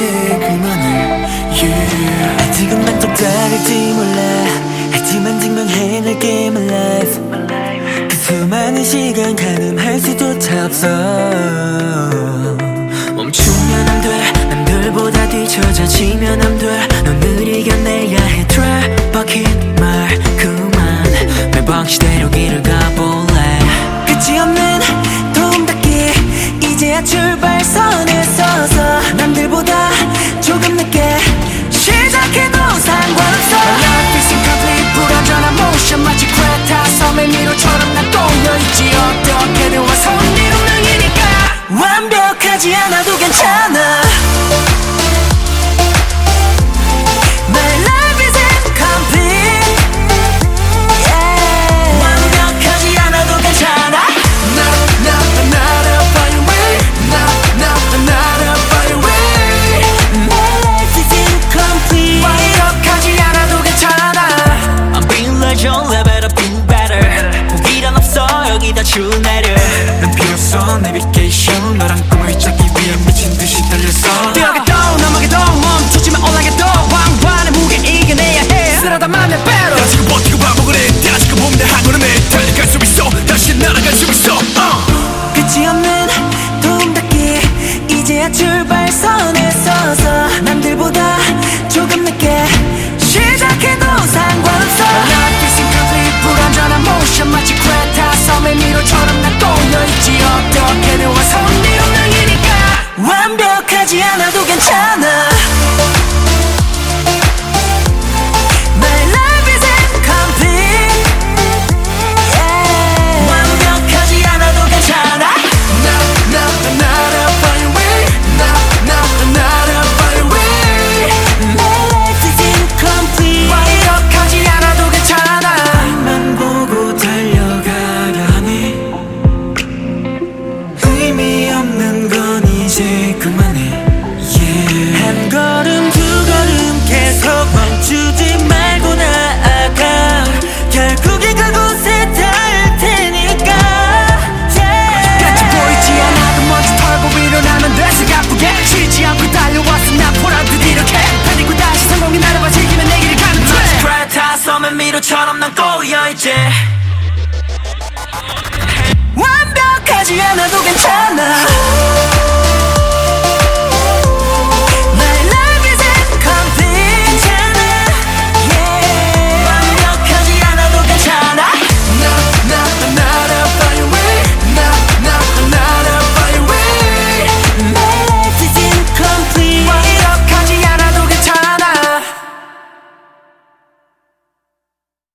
이제 그만해 yeah. 아직은 난 똑다를지 몰라. 하지만 증명해낼게 my life. 그 수많은 시간 가늠할 수조차 없어. 멈추면 안돼. 남들보다 뒤쳐져 지면 안돼넌늘 이겨내야 해. Try bucket 말 그만. 매번 시대로 길을 가볼래. 끝이 없는 도움 닫기 이제야 출발선에 서서 남들보다 내비게이션 너랑 꿈을 찾기 위해 미친 듯이 달렸어 뛰어가도 넘어가도 멈추지만 올라가도 왕관의 무게 이겨내야 해. 쓰러담하면 하지 않아도 괜찮아 한 걸음 두 걸음 계속 멈추지 말고 나아가. 결국에 그곳에 닿을 테니까. Yeah. 보이지 않아도 먼저 털고 일어나면 돼 생각보게. 쉬지 않고 달려왔어 나 보란듯 이렇게. 다니고 다시 성공이 날아봐 즐기면 내 길을 가면 돼. 마치 프라타섬의 미로처럼 난 꼬여 이제. 완벽하지 않아도 괜찮아.